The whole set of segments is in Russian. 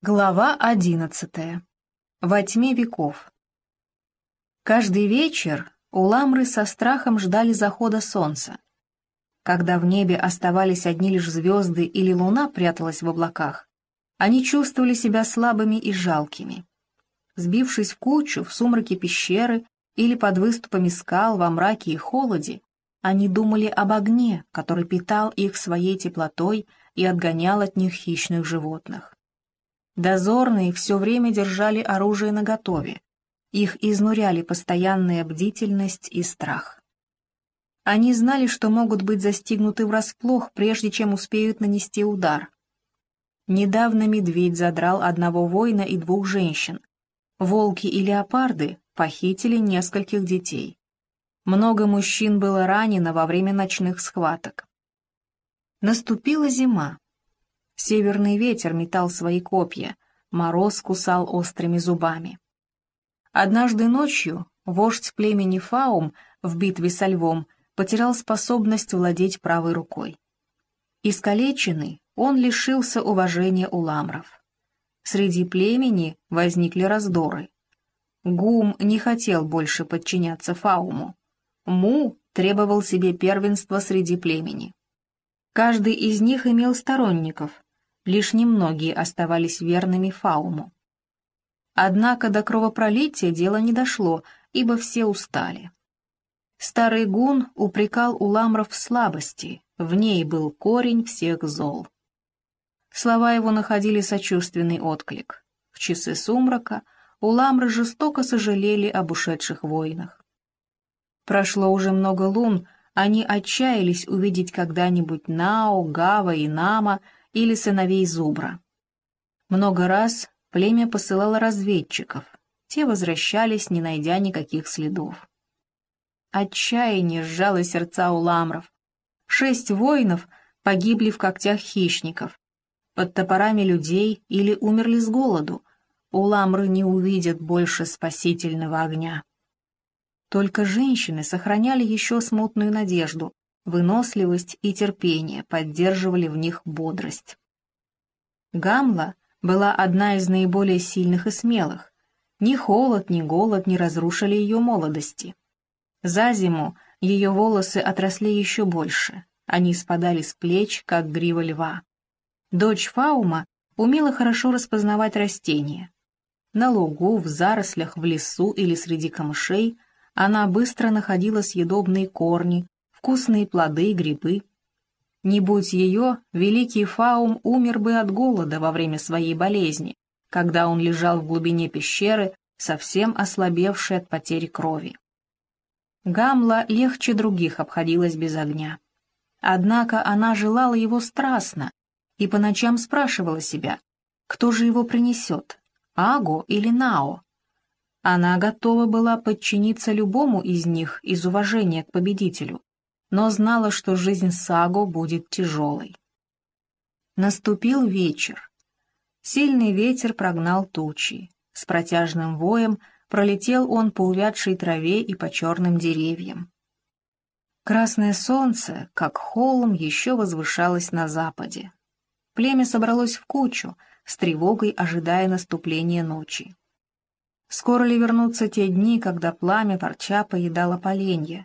Глава одиннадцатая. Во тьме веков. Каждый вечер уламры со страхом ждали захода солнца. Когда в небе оставались одни лишь звезды или луна пряталась в облаках, они чувствовали себя слабыми и жалкими. Сбившись в кучу в сумраке пещеры или под выступами скал во мраке и холоде, они думали об огне, который питал их своей теплотой и отгонял от них хищных животных. Дозорные все время держали оружие наготове. Их изнуряли постоянная бдительность и страх. Они знали, что могут быть застигнуты врасплох, прежде чем успеют нанести удар. Недавно медведь задрал одного воина и двух женщин. Волки и леопарды похитили нескольких детей. Много мужчин было ранено во время ночных схваток. Наступила зима. Северный ветер метал свои копья, мороз кусал острыми зубами. Однажды ночью вождь племени Фаум в битве со львом потерял способность владеть правой рукой. Искалеченный, он лишился уважения у ламров. Среди племени возникли раздоры. Гум не хотел больше подчиняться Фауму. Му требовал себе первенства среди племени. Каждый из них имел сторонников, лишь немногие оставались верными Фауму. Однако до кровопролития дело не дошло, ибо все устали. Старый гун упрекал уламров в слабости, в ней был корень всех зол. Слова его находили сочувственный отклик. В часы сумрака уламры жестоко сожалели об ушедших воинах. Прошло уже много лун, они отчаялись увидеть когда-нибудь Нао, Гава и Нама — или сыновей Зубра. Много раз племя посылало разведчиков, те возвращались, не найдя никаких следов. Отчаяние сжало сердца у ламров. Шесть воинов погибли в когтях хищников, под топорами людей или умерли с голоду. Уламры не увидят больше спасительного огня. Только женщины сохраняли еще смутную надежду, выносливость и терпение поддерживали в них бодрость. Гамла была одна из наиболее сильных и смелых. Ни холод, ни голод не разрушили ее молодости. За зиму ее волосы отросли еще больше, они спадали с плеч, как грива льва. Дочь Фаума умела хорошо распознавать растения. На лугу, в зарослях, в лесу или среди камышей она быстро находила съедобные корни, вкусные плоды и грибы. Не будь ее, великий Фаум умер бы от голода во время своей болезни, когда он лежал в глубине пещеры, совсем ослабевший от потери крови. Гамла легче других обходилась без огня. Однако она желала его страстно и по ночам спрашивала себя, кто же его принесет, Аго или Нао. Она готова была подчиниться любому из них из уважения к победителю, но знала, что жизнь Саго будет тяжелой. Наступил вечер. Сильный ветер прогнал тучи. С протяжным воем пролетел он по увядшей траве и по черным деревьям. Красное солнце, как холм, еще возвышалось на западе. Племя собралось в кучу, с тревогой ожидая наступления ночи. Скоро ли вернутся те дни, когда пламя торча поедало поленья,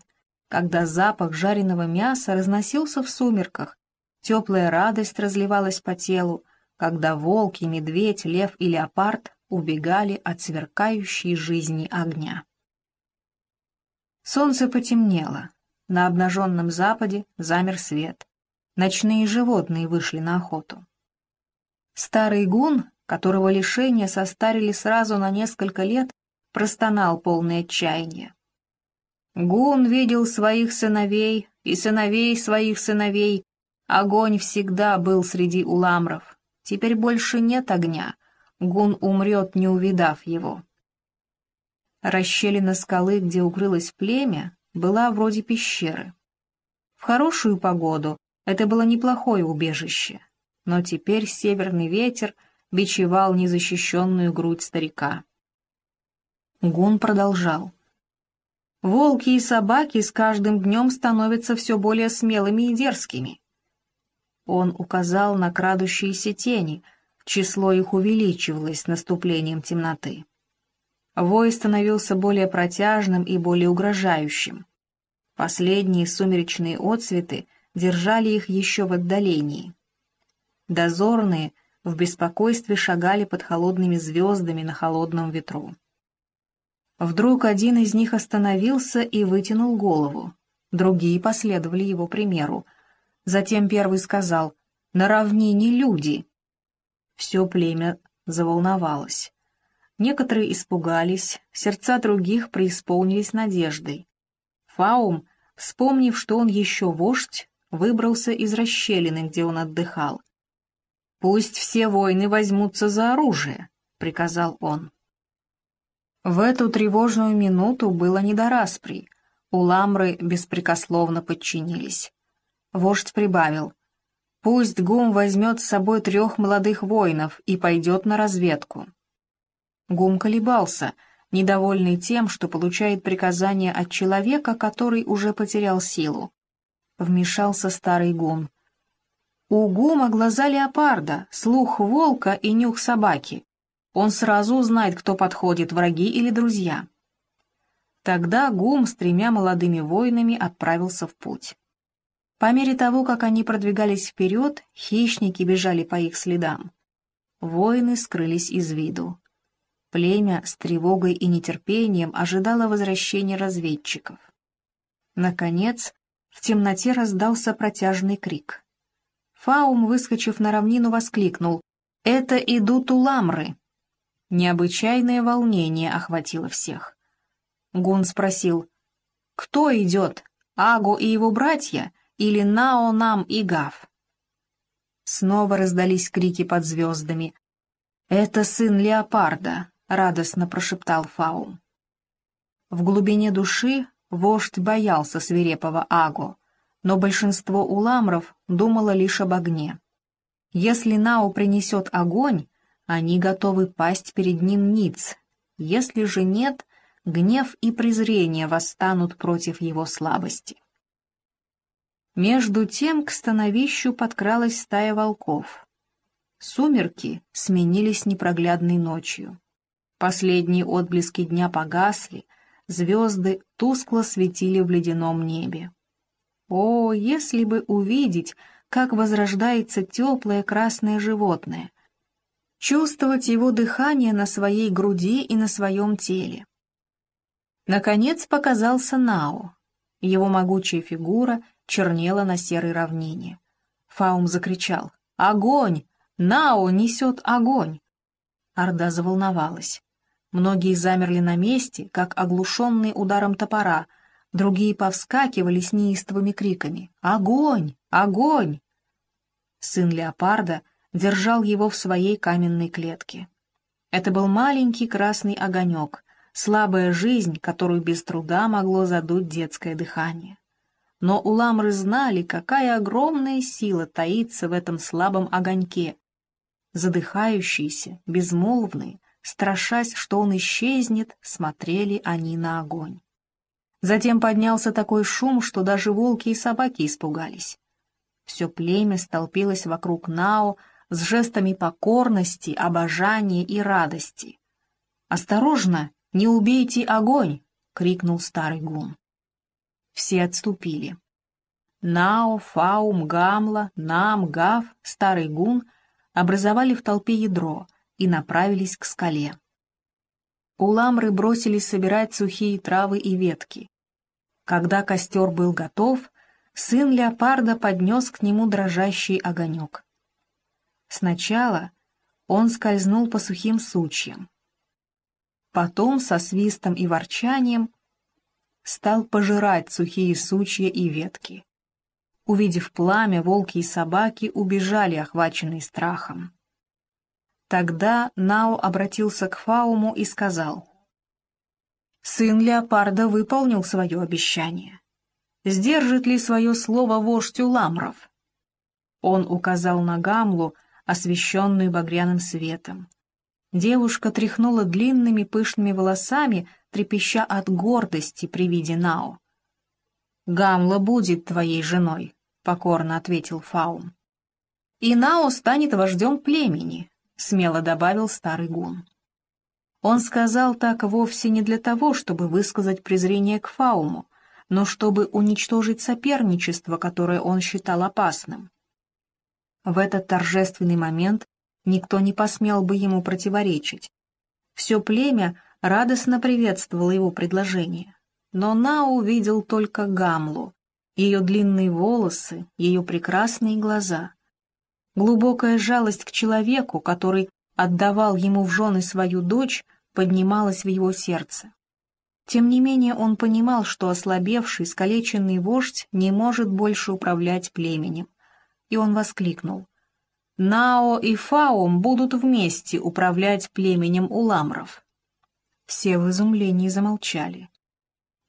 когда запах жареного мяса разносился в сумерках, теплая радость разливалась по телу, когда волки, медведь, лев и леопард убегали от сверкающей жизни огня. Солнце потемнело, на обнаженном западе замер свет. Ночные животные вышли на охоту. Старый гун, которого лишения состарили сразу на несколько лет, простонал полное отчаяния. Гун видел своих сыновей и сыновей своих сыновей. Огонь всегда был среди уламров. Теперь больше нет огня. Гун умрет, не увидав его. Расщелина скалы, где укрылось племя, была вроде пещеры. В хорошую погоду это было неплохое убежище, но теперь северный ветер бичевал незащищенную грудь старика. Гун продолжал. Волки и собаки с каждым днем становятся все более смелыми и дерзкими. Он указал на крадущиеся тени, число их увеличивалось с наступлением темноты. Вой становился более протяжным и более угрожающим. Последние сумеречные отсветы держали их еще в отдалении. Дозорные в беспокойстве шагали под холодными звездами на холодном ветру. Вдруг один из них остановился и вытянул голову. Другие последовали его примеру. Затем первый сказал «На равнине люди». Все племя заволновалось. Некоторые испугались, сердца других преисполнились надеждой. Фаум, вспомнив, что он еще вождь, выбрался из расщелины, где он отдыхал. «Пусть все воины возьмутся за оружие», — приказал он. В эту тревожную минуту было не до распри. Уламры беспрекословно подчинились. Вождь прибавил. «Пусть Гум возьмет с собой трех молодых воинов и пойдет на разведку». Гум колебался, недовольный тем, что получает приказание от человека, который уже потерял силу. Вмешался старый Гум. У Гума глаза леопарда, слух волка и нюх собаки. Он сразу узнает, кто подходит, враги или друзья. Тогда Гум с тремя молодыми воинами отправился в путь. По мере того, как они продвигались вперед, хищники бежали по их следам. Воины скрылись из виду. Племя с тревогой и нетерпением ожидало возвращения разведчиков. Наконец, в темноте раздался протяжный крик. Фаум, выскочив на равнину, воскликнул «Это идут уламры!» Необычайное волнение охватило всех. Гун спросил «Кто идет, Агу и его братья или Нао-Нам и Гав?» Снова раздались крики под звездами. «Это сын леопарда, — радостно прошептал Фаум. В глубине души вождь боялся свирепого Аго, но большинство уламров думало лишь об огне. Если Нао принесет огонь, они готовы пасть перед ним ниц. Если же нет, гнев и презрение восстанут против его слабости. Между тем к становищу подкралась стая волков. Сумерки сменились непроглядной ночью. Последние отблески дня погасли, звезды тускло светили в ледяном небе. О, если бы увидеть, как возрождается теплое красное животное, чувствовать его дыхание на своей груди и на своем теле. Наконец показался Нао. Его могучая фигура чернела на серой равнине. Фаум закричал «Огонь! Нао несет огонь!» Орда заволновалась. Многие замерли на месте, как оглушенные ударом топора, другие повскакивали с неистовыми криками «Огонь! Огонь!». Сын леопарда держал его в своей каменной клетке. Это был маленький красный огонек, слабая жизнь, которую без труда могло задуть детское дыхание. Но уламры знали, какая огромная сила таится в этом слабом огоньке. Задыхающиеся, безмолвные, страшась, что он исчезнет, смотрели они на огонь. Затем поднялся такой шум, что даже волки и собаки испугались. Все племя столпилось вокруг Нао с жестами покорности, обожания и радости. «Осторожно, не убейте огонь!» — крикнул старый гун. Все отступили. Нао, Фаум, Гамла, Нам, Гав, старый гун образовали в толпе ядро, и направились к скале. Уламры бросились собирать сухие травы и ветки. Когда костер был готов, сын леопарда поднес к нему дрожащий огонек. Сначала он скользнул по сухим сучьям. Потом со свистом и ворчанием стал пожирать сухие сучья и ветки. Увидев пламя, волки и собаки убежали, охваченные страхом. Тогда Нао обратился к Фауму и сказал, «Сын леопарда выполнил свое обещание. Сдержит ли свое слово вождь Уламров?» Он указал на Гамлу, освещенную багряным светом. Девушка тряхнула длинными пышными волосами, трепеща от гордости при виде Нао. «Гамла будет твоей женой», — покорно ответил Фаум. «И Нао станет вождем племени, смело добавил старый гун. Он сказал так вовсе не для того, чтобы высказать презрение к Фауму, но чтобы уничтожить соперничество, которое он считал опасным. В этот торжественный момент никто не посмел бы ему противоречить. Все племя радостно приветствовало его предложение, но Нао увидел только Гамлу, ее длинные волосы, ее прекрасные глаза. Глубокая жалость к человеку, который отдавал ему в жены свою дочь, поднималась в его сердце. Тем не менее он понимал, что ослабевший, искалеченный вождь не может больше управлять племенем. И он воскликнул. «Нао и Фаум будут вместе управлять племенем уламров». Все в изумлении замолчали.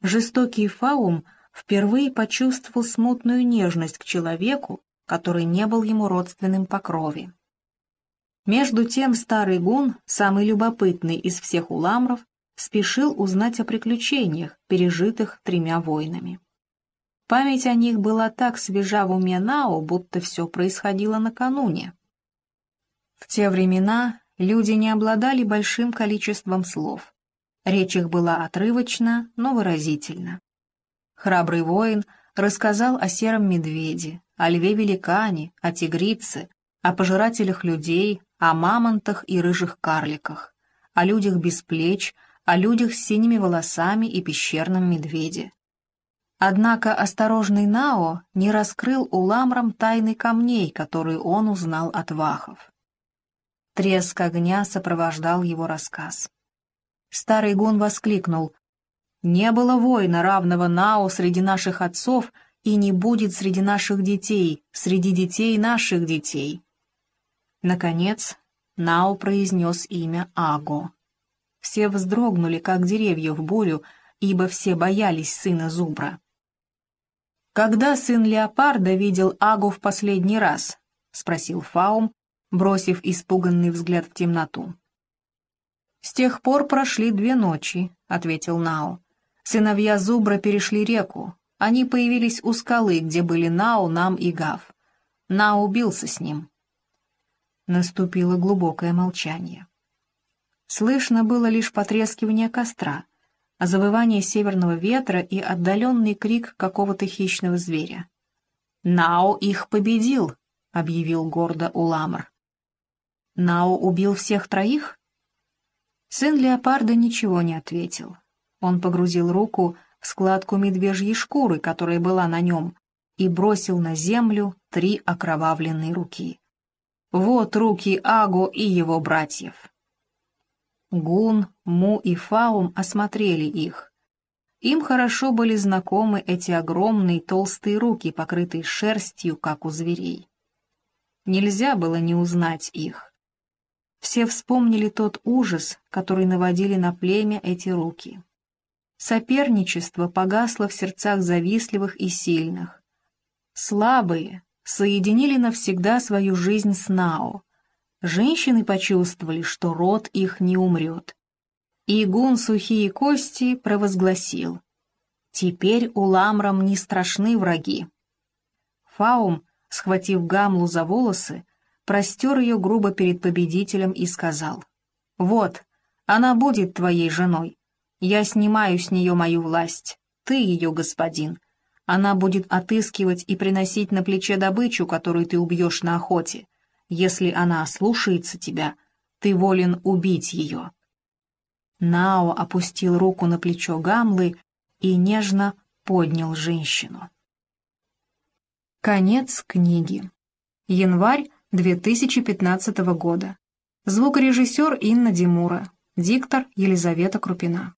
Жестокий Фаум впервые почувствовал смутную нежность к человеку, который не был ему родственным по крови. Между тем старый гун, самый любопытный из всех уламров, спешил узнать о приключениях, пережитых тремя войнами. Память о них была так свежа в уме Нао, будто все происходило накануне. В те времена люди не обладали большим количеством слов. Речь их была отрывочна, но выразительна. Храбрый воин рассказал о сером медведе, о льве-великане, о тигрице, о пожирателях людей, о мамонтах и рыжих карликах, о людях без плеч, о людях с синими волосами и пещерном медведе. Однако осторожный Нао не раскрыл уламрам тайны камней, которые он узнал от вахов. Треск огня сопровождал его рассказ. Старый гун воскликнул. «Не было воина, равного Нао среди наших отцов, и не будет среди наших детей, среди детей наших детей». Наконец, Нао произнес имя Аго. Все вздрогнули, как деревья в бурю, ибо все боялись сына Зубра. «Когда сын Леопарда видел Агу в последний раз?» — спросил Фаум, бросив испуганный взгляд в темноту. «С тех пор прошли две ночи», — ответил Нао. «Сыновья Зубра перешли реку. Они появились у скалы, где были Нао, Нам и Гав. Нао убился с ним». Наступило глубокое молчание. Слышно было лишь потрескивание костра, а завывание северного ветра и отдаленный крик какого-то хищного зверя. «Нао их победил!» — объявил гордо Уламр. «Нао убил всех троих?» Сын леопарда ничего не ответил. Он погрузил руку в складку медвежьей шкуры, которая была на нем, и бросил на землю три окровавленные руки. Вот руки Аго и его братьев. Гун, Му и Фаум осмотрели их. Им хорошо были знакомы эти огромные толстые руки, покрытые шерстью, как у зверей. Нельзя было не узнать их. Все вспомнили тот ужас, который наводили на племя эти руки. Соперничество погасло в сердцах завистливых и сильных. Слабые соединили навсегда свою жизнь с Нао, Женщины почувствовали, что род их не умрет. И гун сухие кости провозгласил. Теперь у ламрам не страшны враги. Фаум, схватив Гамлу за волосы, простер ее грубо перед победителем и сказал. «Вот, она будет твоей женой. Я снимаю с нее мою власть. Ты ее господин. Она будет отыскивать и приносить на плече добычу, которую ты убьешь на охоте. Если она слушается тебя, ты волен убить ее». Нао опустил руку на плечо Гамлы и нежно поднял женщину. Конец книги. Январь 2015 года. Звукорежиссер Инна Димура. Диктор Елизавета Крупина.